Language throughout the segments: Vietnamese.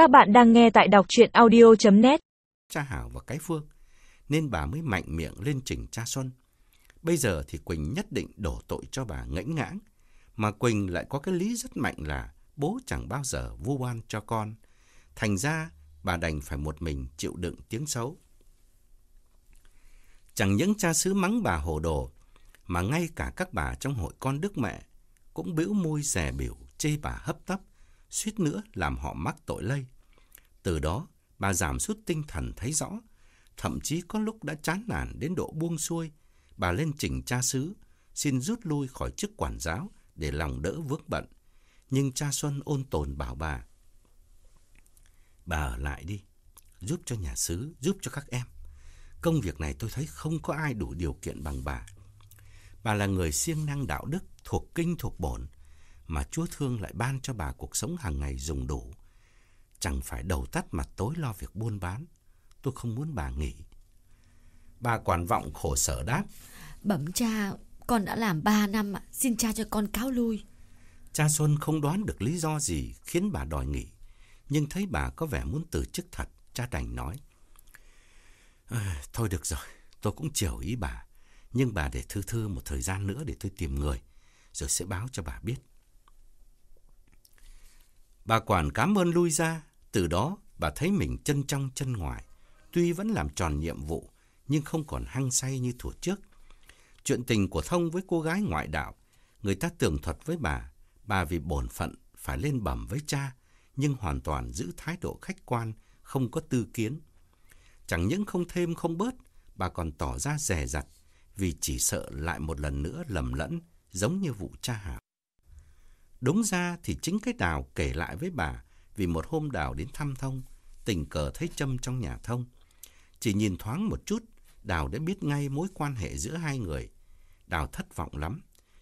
Các bạn đang nghe tại đọc chuyện audio.net Cha Hảo và cái Phương, nên bà mới mạnh miệng lên trình cha Xuân. Bây giờ thì Quỳnh nhất định đổ tội cho bà ngẫnh ngãng, mà Quỳnh lại có cái lý rất mạnh là bố chẳng bao giờ vu oan cho con. Thành ra, bà đành phải một mình chịu đựng tiếng xấu. Chẳng những cha xứ mắng bà hồ đồ, mà ngay cả các bà trong hội con đức mẹ cũng bĩu môi rè biểu chê bà hấp tấp, suýt nữa làm họ mắc tội lây. Từ đó, bà giảm sút tinh thần thấy rõ, thậm chí có lúc đã chán nản đến độ buông xuôi, bà lên trình cha xứ, xin rút lui khỏi chức quản giáo để lòng đỡ vướng bận. Nhưng cha Xuân ôn tồn bảo bà, bà ở lại đi, giúp cho nhà xứ, giúp cho các em. Công việc này tôi thấy không có ai đủ điều kiện bằng bà. Bà là người siêng năng đạo đức, thuộc kinh thuộc bổn, mà Chúa thương lại ban cho bà cuộc sống hàng ngày dùng đủ. Chẳng phải đầu tắt mặt tối lo việc buôn bán. Tôi không muốn bà nghỉ. Bà quản vọng khổ sở đáp. Bẩm cha, con đã làm 3 năm ạ, xin cha cho con cáo lui. Cha Xuân không đoán được lý do gì khiến bà đòi nghỉ. Nhưng thấy bà có vẻ muốn từ chức thật, cha đành nói. À, thôi được rồi, tôi cũng chiều ý bà. Nhưng bà để thư thư một thời gian nữa để tôi tìm người, rồi sẽ báo cho bà biết. Bà quản cảm ơn lui ra, từ đó bà thấy mình chân trong chân ngoài. Tuy vẫn làm tròn nhiệm vụ, nhưng không còn hăng say như thuở trước. Chuyện tình của Thông với cô gái ngoại đạo, người ta tường thuật với bà, bà vì bổn phận phải lên bẩm với cha, nhưng hoàn toàn giữ thái độ khách quan, không có tư kiến. Chẳng những không thêm không bớt, bà còn tỏ ra rè rặt, vì chỉ sợ lại một lần nữa lầm lẫn, giống như vụ cha Hảo. Đúng ra thì chính cái Đào kể lại với bà vì một hôm Đào đến thăm Thông, tình cờ thấy Trâm trong nhà Thông. Chỉ nhìn thoáng một chút, Đào đã biết ngay mối quan hệ giữa hai người. Đào thất vọng lắm,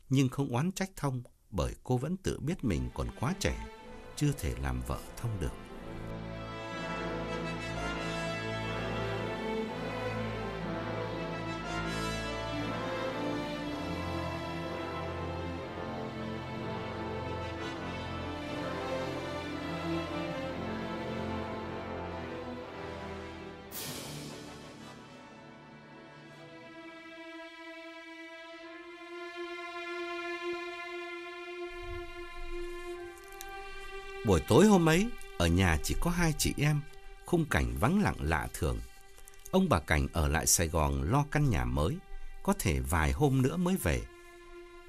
nhưng không oán trách Thông bởi cô vẫn tự biết mình còn quá trẻ, chưa thể làm vợ Thông được. Buổi tối hôm ấy, ở nhà chỉ có hai chị em, khung cảnh vắng lặng lạ thường. Ông bà Cảnh ở lại Sài Gòn lo căn nhà mới, có thể vài hôm nữa mới về.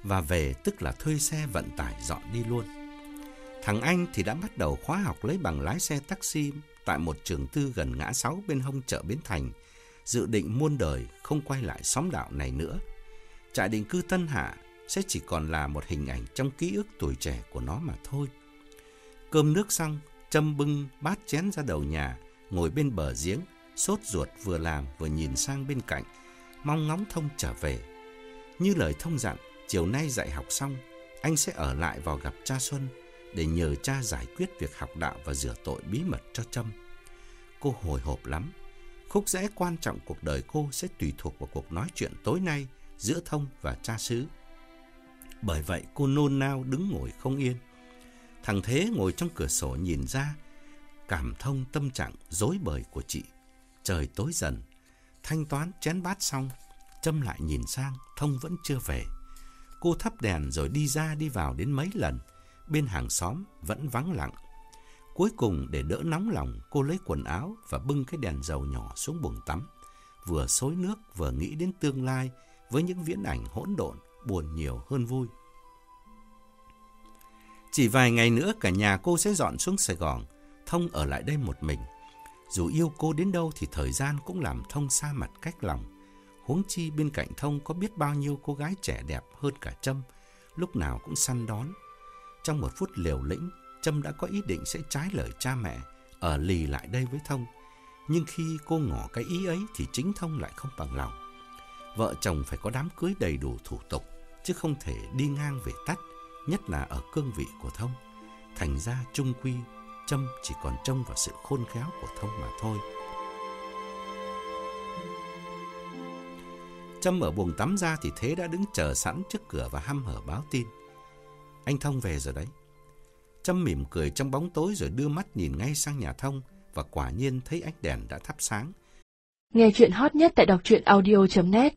Và về tức là thuê xe vận tải dọn đi luôn. Thằng Anh thì đã bắt đầu khóa học lấy bằng lái xe taxi tại một trường tư gần ngã sáu bên hông chợ Bến Thành, dự định muôn đời không quay lại xóm đạo này nữa. Trại định cư Tân Hạ sẽ chỉ còn là một hình ảnh trong ký ức tuổi trẻ của nó mà thôi. Cơm nước xong, châm bưng bát chén ra đầu nhà, ngồi bên bờ giếng, sốt ruột vừa làm vừa nhìn sang bên cạnh, mong ngóng Thông trở về. Như lời Thông dặn, chiều nay dạy học xong, anh sẽ ở lại vào gặp cha Xuân để nhờ cha giải quyết việc học đạo và rửa tội bí mật cho Trâm. Cô hồi hộp lắm. Khúc rẽ quan trọng cuộc đời cô sẽ tùy thuộc vào cuộc nói chuyện tối nay giữa Thông và cha xứ. Bởi vậy cô nôn nao đứng ngồi không yên. Thằng Thế ngồi trong cửa sổ nhìn ra, cảm thông tâm trạng dối bời của chị. Trời tối dần, thanh toán chén bát xong, châm lại nhìn sang, Thông vẫn chưa về. Cô thắp đèn rồi đi ra đi vào đến mấy lần, bên hàng xóm vẫn vắng lặng. Cuối cùng để đỡ nóng lòng, cô lấy quần áo và bưng cái đèn dầu nhỏ xuống buồng tắm. Vừa xối nước vừa nghĩ đến tương lai với những viễn ảnh hỗn độn, buồn nhiều hơn vui. Chỉ vài ngày nữa cả nhà cô sẽ dọn xuống Sài Gòn, Thông ở lại đây một mình. Dù yêu cô đến đâu thì thời gian cũng làm Thông xa mặt cách lòng. Huống chi bên cạnh Thông có biết bao nhiêu cô gái trẻ đẹp hơn cả Trâm, lúc nào cũng săn đón. Trong một phút liều lĩnh, Trâm đã có ý định sẽ trái lời cha mẹ, ở lì lại đây với Thông. Nhưng khi cô ngỏ cái ý ấy thì chính Thông lại không bằng lòng. Vợ chồng phải có đám cưới đầy đủ thủ tục, chứ không thể đi ngang về tắt nhất là ở cương vị của Thông. Thành ra trung quy, Trâm chỉ còn trông vào sự khôn khéo của Thông mà thôi. Trâm ở buồng tắm ra thì Thế đã đứng chờ sẵn trước cửa và hăm hở báo tin. Anh Thông về rồi đấy. Trâm mỉm cười trong bóng tối rồi đưa mắt nhìn ngay sang nhà thông và quả nhiên thấy ánh đèn đã thắp sáng. Nghe chuyện hot nhất tại đọc truyện audio.net